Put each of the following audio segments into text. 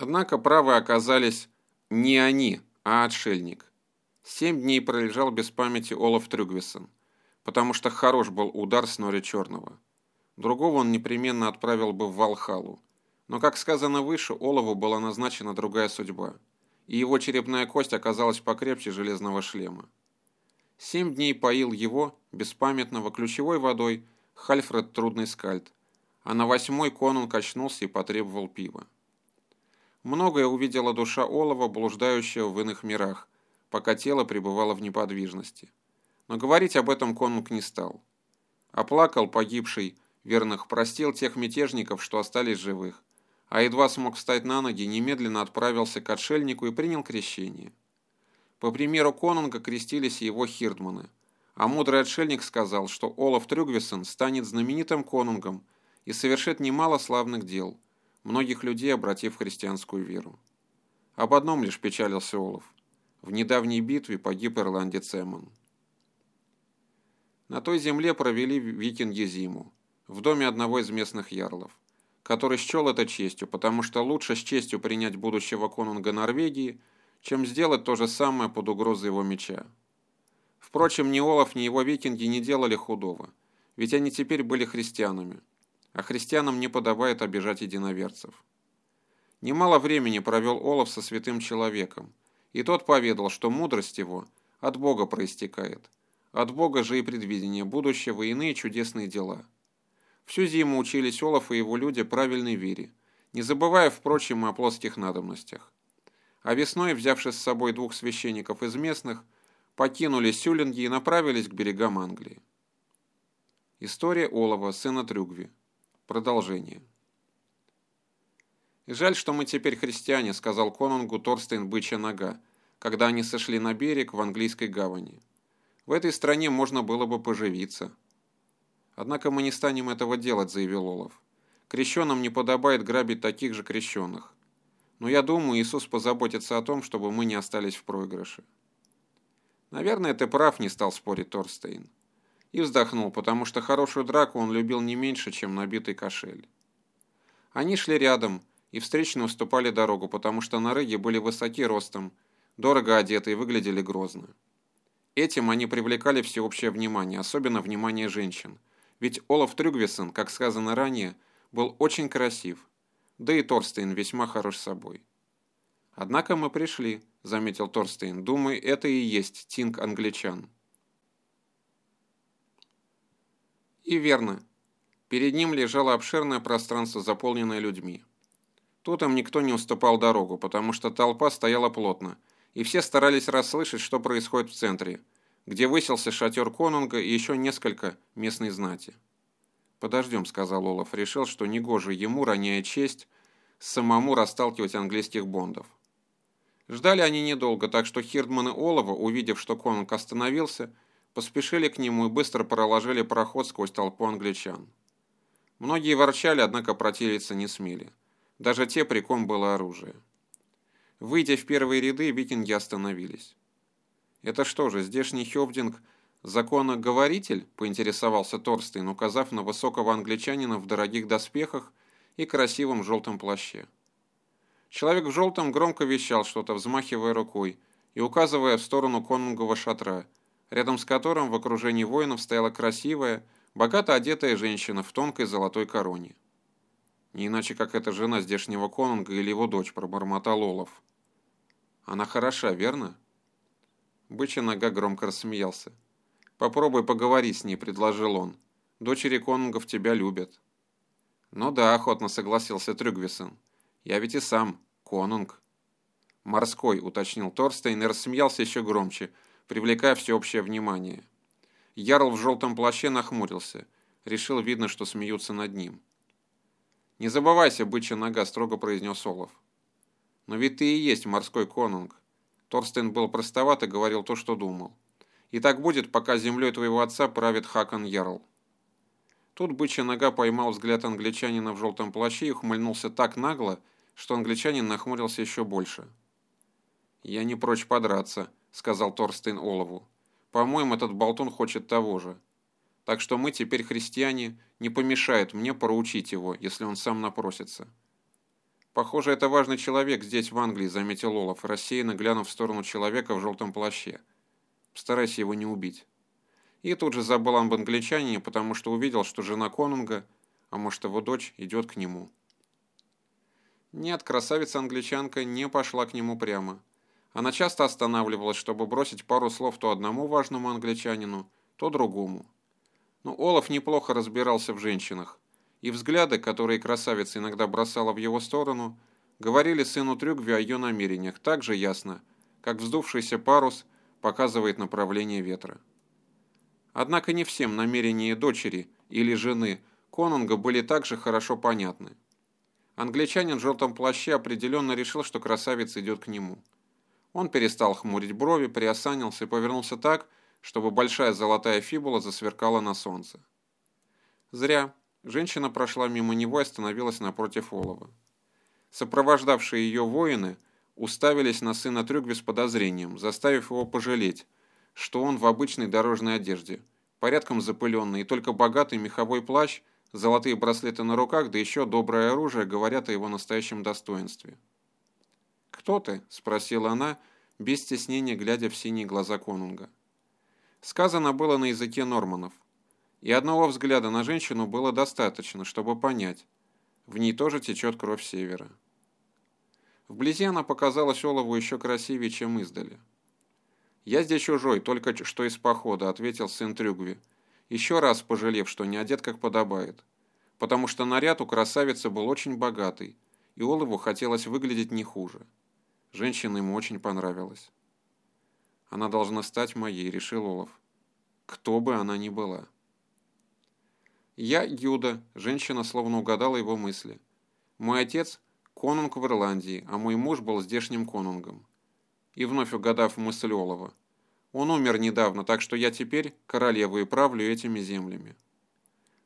Однако правы оказались не они, а отшельник. Семь дней пролежал без памяти Олаф Трюгвисон, потому что хорош был удар Снори Черного. Другого он непременно отправил бы в Валхалу. Но, как сказано выше, Олову была назначена другая судьба, и его черепная кость оказалась покрепче железного шлема. Семь дней поил его, беспамятного, ключевой водой Хальфред Трудный Скальд, а на восьмой конунг очнулся и потребовал пива. Многое увидела душа Олова, блуждающего в иных мирах, пока тело пребывало в неподвижности. Но говорить об этом конунг не стал. Оплакал погибший, верных простил тех мятежников, что остались живых, а едва смог встать на ноги, немедленно отправился к отшельнику и принял крещение. По примеру конунга крестились его хирдманы, а мудрый отшельник сказал, что Олаф Трюгвисон станет знаменитым конунгом и совершит немало славных дел, многих людей обратив в христианскую веру. Об одном лишь печалился Олаф. В недавней битве погиб ирландец Эммон. На той земле провели викинги зиму в доме одного из местных ярлов, который счел это честью, потому что лучше с честью принять будущего конунга Норвегии, чем сделать то же самое под угрозой его меча. Впрочем, ни Олаф, ни его викинги не делали худого, ведь они теперь были христианами, а христианам не подобает обижать единоверцев. Немало времени провел Олаф со святым человеком, и тот поведал, что мудрость его от Бога проистекает, от Бога же и предвидение будущего и иные чудесные дела – Всю зиму учились Олаф и его люди правильной вере, не забывая, впрочем, и о плоских надобностях. А весной, взявши с собой двух священников из местных, покинули Сюлинги и направились к берегам Англии. История Олова, сына Трюгви. Продолжение. «И жаль, что мы теперь христиане», — сказал конунгу Торстейн Бычья Нога, когда они сошли на берег в английской гавани. «В этой стране можно было бы поживиться». «Однако мы не станем этого делать», — заявил Олаф. «Крещенным не подобает грабить таких же крещенных. Но я думаю, Иисус позаботится о том, чтобы мы не остались в проигрыше». «Наверное, ты прав», — не стал спорить Торстейн. И вздохнул, потому что хорошую драку он любил не меньше, чем набитый кошель. Они шли рядом и встречно уступали дорогу, потому что нарыги были высоки ростом, дорого одеты и выглядели грозно. Этим они привлекали всеобщее внимание, особенно внимание женщин, ведь Олаф Трюгвисон, как сказано ранее, был очень красив, да и Торстейн весьма хорош собой. «Однако мы пришли», — заметил Торстейн. «Думаю, это и есть тинг англичан». И верно. Перед ним лежало обширное пространство, заполненное людьми. Тут им никто не уступал дорогу, потому что толпа стояла плотно, и все старались расслышать, что происходит в центре — где высился шатер конунга и еще несколько местной знати. «Подождем», — сказал Олаф, решил, что негоже ему, роняя честь, самому расталкивать английских бондов. Ждали они недолго, так что Хирдман и Олова, увидев, что конунг остановился, поспешили к нему и быстро проложили проход сквозь толпу англичан. Многие ворчали, однако противиться не смели. Даже те, при ком было оружие. Выйдя в первые ряды, викинги остановились. «Это что же, здешний Хёвдинг законоговоритель?» – поинтересовался Торстейн, указав на высокого англичанина в дорогих доспехах и красивом желтом плаще. Человек в желтом громко вещал что-то, взмахивая рукой и указывая в сторону конунгового шатра, рядом с которым в окружении воинов стояла красивая, богато одетая женщина в тонкой золотой короне. Не иначе, как эта жена здешнего конунга или его дочь, пробормотал Олаф. Она хороша, верно? Бычья нога громко рассмеялся. «Попробуй поговори с ней», — предложил он. «Дочери конунгов тебя любят». «Ну да», — охотно согласился Трюгвисон. «Я ведь и сам конунг». «Морской», — уточнил Торстейн и рассмеялся еще громче, привлекая всеобщее внимание. Ярл в желтом плаще нахмурился. Решил, видно, что смеются над ним. «Не забывайся, бычья нога», — строго произнес Олаф. «Но ведь ты и есть морской конунг. Торстен был простоват и говорил то, что думал. И так будет, пока землей твоего отца правит Хакон Ярл. Тут бычья нога поймал взгляд англичанина в желтом плаще и ухмыльнулся так нагло, что англичанин нахмурился еще больше. «Я не прочь подраться», — сказал Торстейн Олову. «По-моему, этот болтун хочет того же. Так что мы теперь христиане, не помешает мне проучить его, если он сам напросится». Похоже, это важный человек здесь, в Англии, заметил Олаф, рассеянно глянув в сторону человека в желтом плаще. Постарайся его не убить. И тут же забыл об англичанине, потому что увидел, что жена конунга, а может его дочь, идет к нему. Нет, красавица-англичанка не пошла к нему прямо. Она часто останавливалась, чтобы бросить пару слов то одному важному англичанину, то другому. Но Олаф неплохо разбирался в женщинах, и взгляды, которые красавица иногда бросала в его сторону, говорили сыну Трюгве о ее намерениях так же ясно, как вздувшийся парус показывает направление ветра. Однако не всем намерения дочери или жены Конунга были также хорошо понятны. Англичанин в желтом плаще определенно решил, что красавица идет к нему. Он перестал хмурить брови, приосанился и повернулся так, чтобы большая золотая фибула засверкала на солнце. Зря. Женщина прошла мимо него и остановилась напротив Олова. Сопровождавшие ее воины уставились на сына Трюгви с подозрением, заставив его пожалеть, что он в обычной дорожной одежде, порядком запыленный, и только богатый меховой плащ, золотые браслеты на руках, да еще доброе оружие говорят о его настоящем достоинстве. «Кто ты?» – спросила она, без стеснения глядя в синие глаза конунга. Сказано было на языке норманов, и одного взгляда на женщину было достаточно, чтобы понять, в ней тоже течет кровь севера. Вблизи она показалась Олову еще красивее, чем издали. «Я здесь чужой, только что из похода», — ответил сын Трюгви, еще раз пожалев, что не одет как подобает, потому что наряд у красавицы был очень богатый, и Олову хотелось выглядеть не хуже. Женщина ему очень понравилась. «Она должна стать моей», — решил Олов. «Кто бы она ни была». «Я Юда», — женщина словно угадала его мысли. «Мой отец — конунг в Ирландии, а мой муж был здешним конунгом». И вновь угадав мысль Олова. «Он умер недавно, так что я теперь королева и правлю этими землями».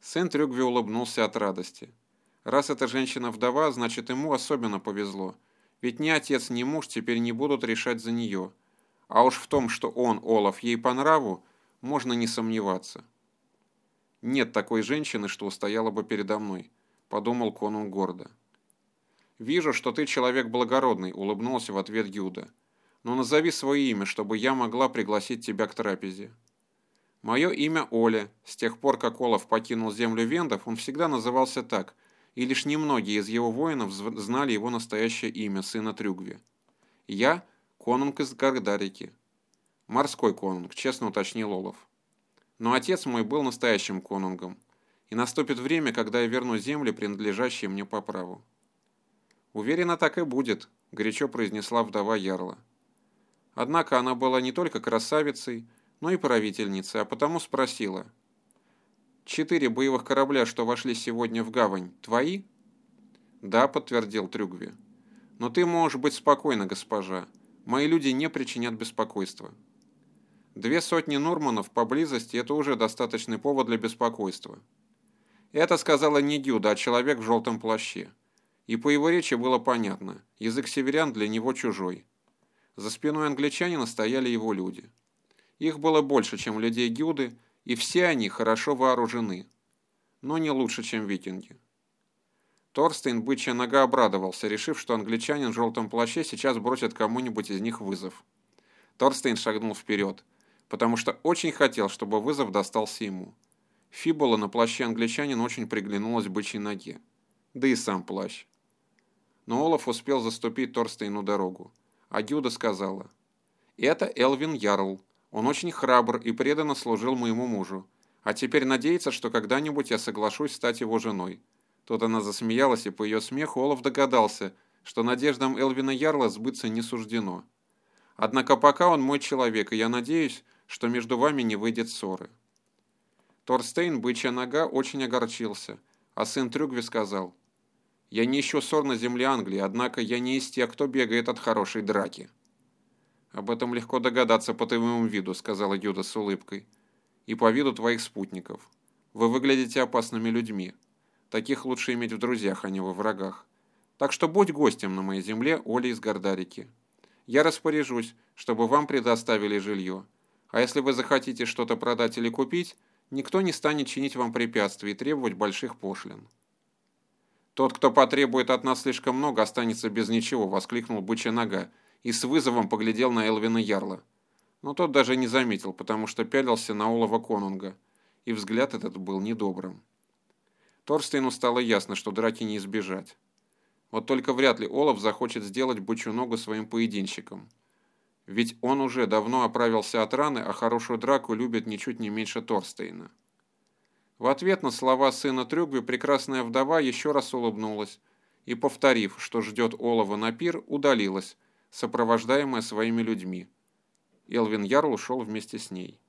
Сын Трюгви улыбнулся от радости. Раз эта женщина-вдова, значит ему особенно повезло — ведь ни отец, ни муж теперь не будут решать за нее. А уж в том, что он, Олаф, ей по нраву, можно не сомневаться. «Нет такой женщины, что устояла бы передо мной», — подумал Конун гордо. «Вижу, что ты человек благородный», — улыбнулся в ответ Юда. «Но назови свое имя, чтобы я могла пригласить тебя к трапезе». «Мое имя Оля. С тех пор, как Олаф покинул землю вендов, он всегда назывался так — и лишь немногие из его воинов знали его настоящее имя, сына Трюгви. «Я – конунг из Гардарики». «Морской конунг», – честно уточнил Олов. «Но отец мой был настоящим конунгом, и наступит время, когда я верну земли, принадлежащие мне по праву». «Уверена, так и будет», – горячо произнесла вдова Ярла. Однако она была не только красавицей, но и правительницей, а потому спросила – Четыре боевых корабля, что вошли сегодня в гавань, твои? Да, подтвердил Трюгви. Но ты можешь быть спокойна, госпожа. Мои люди не причинят беспокойства. Две сотни Нурманов поблизости – это уже достаточный повод для беспокойства. Это сказала не Гюда, а человек в желтом плаще. И по его речи было понятно – язык северян для него чужой. За спиной англичанина стояли его люди. Их было больше, чем людей Гюды – и все они хорошо вооружены, но не лучше, чем викинги. Торстейн бычья нога обрадовался, решив, что англичанин в желтом плаще сейчас бросит кому-нибудь из них вызов. Торстейн шагнул вперед, потому что очень хотел, чтобы вызов достался ему. Фибула на плаще англичанина очень приглянулась бычьей ноге. Да и сам плащ. Но Олаф успел заступить Торстейну дорогу. А Гюда сказала, «Это Элвин Ярл, он очень храбр и преданно служил моему мужу. А теперь надеется, что когда-нибудь я соглашусь стать его женой». Тут она засмеялась, и по ее смеху Олаф догадался, что надеждам Элвина Ярла сбыться не суждено. Однако пока он мой человек, и я надеюсь, что между вами не выйдет ссоры. Торстейн, бычья нога, очень огорчился, а сын Трюгви сказал, «Я не ищу ссор на земле Англии, однако я не из тех, кто бегает от хорошей драки». «Об этом легко догадаться по твоему виду», — сказала Юда с улыбкой. «И по виду твоих спутников. Вы выглядите опасными людьми. Таких лучше иметь в друзьях, а не во врагах. Так что будь гостем на моей земле, Оля из Гордарики. Я распоряжусь, чтобы вам предоставили жилье. А если вы захотите что-то продать или купить, никто не станет чинить вам препятствий и требовать больших пошлин». «Тот, кто потребует от нас слишком много, останется без ничего», — воскликнул бычья нога и с вызовом поглядел на Элвина Ярла. Но тот даже не заметил, потому что пялился на Олова Конунга, и взгляд этот был недобрым. Торстейну стало ясно, что драки не избежать. Вот только вряд ли Олаф захочет сделать бычью ногу своим поединщиком. Ведь он уже давно оправился от раны, а хорошую драку любит ничуть не меньше Торстейна. В ответ на слова сына Трюгви прекрасная вдова еще раз улыбнулась и, повторив, что ждет Олова на пир, удалилась, сопровождаемая своими людьми. Элвин Ярл ушел вместе с ней.